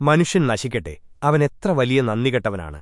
മനുഷ്യൻ നശിക്കട്ടെ. അവൻ എത്ര വലിയ നന്ദികെട്ടവനാണ്.